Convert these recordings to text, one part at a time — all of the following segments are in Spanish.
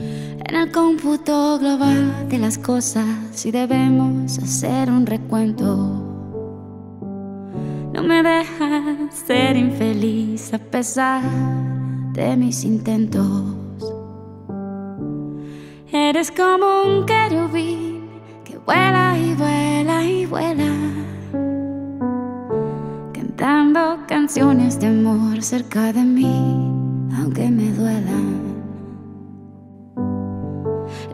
En el cómputo global de las cosas, y debemos hacer un recuento. No me dejas ser infeliz a pesar de mis intentos. Eres como un querubín que vuela y vuela y vuela, cantando canciones de amor cerca de mí, aunque me duelan.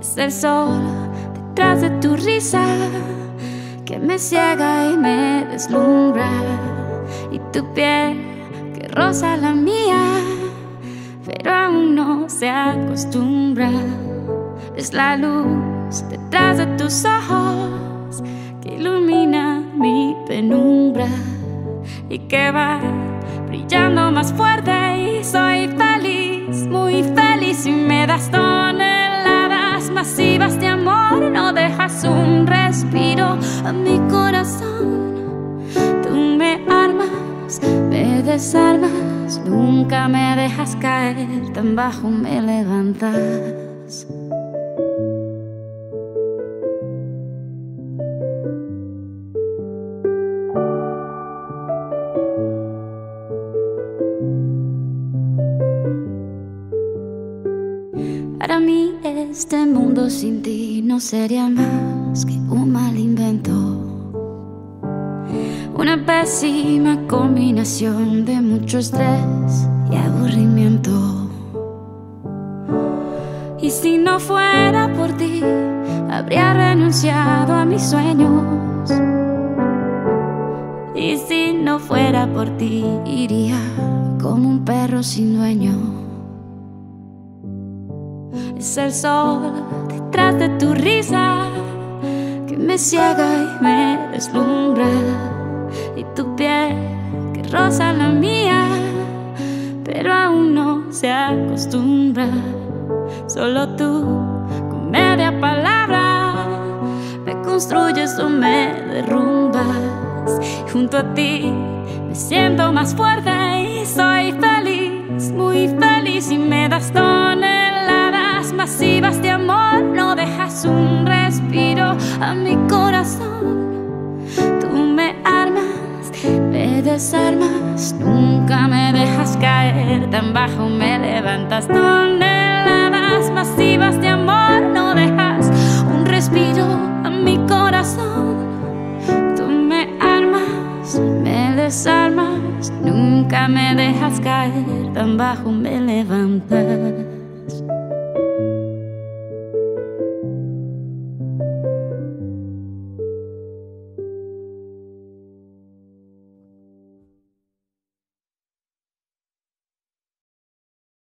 Es el sol detrás de tu risa que me ciega y me deslumbra. Y tu piel que roza la mía, pero aún no se acostumbra. Es la luz detrás de tus ojos que ilumina mi penumbra y que va brillando más fuerte. Y soy feliz, muy feliz y me das toneladas masivas de amor. No dejas un respiro a mi corazón. Tú me armas, me desarmas, nunca me dejas caer, tan bajo me levantas. Para mí este mundo sin ti no sería más que un mal invento. Una pésima combinación de mucho estrés y aburrimiento. Y si no fuera por ti, habría renunciado a mis sueños. Y si no fuera por ti, iría como un perro sin dueño. Es el sol detrás de tu risa que me ciega y me deslumbra. Y tu piel que roza la mía, pero aún no se acostumbra. Solo tú, con media palabra, me construyes o me derrumbas. Junto a ti me siento más fuerte y soy feliz, muy feliz y me das toneladas masivas de amor. No dejas un respiro a mi corazón. Tú me armas, me desarmas, nunca me dejas caer. Tan bajo me levantas toneladas masivas de amor. No dejas un respiro a mi corazón. Tú me armas, me desarmas, nunca me dejas caer. Tan bajo me levantas.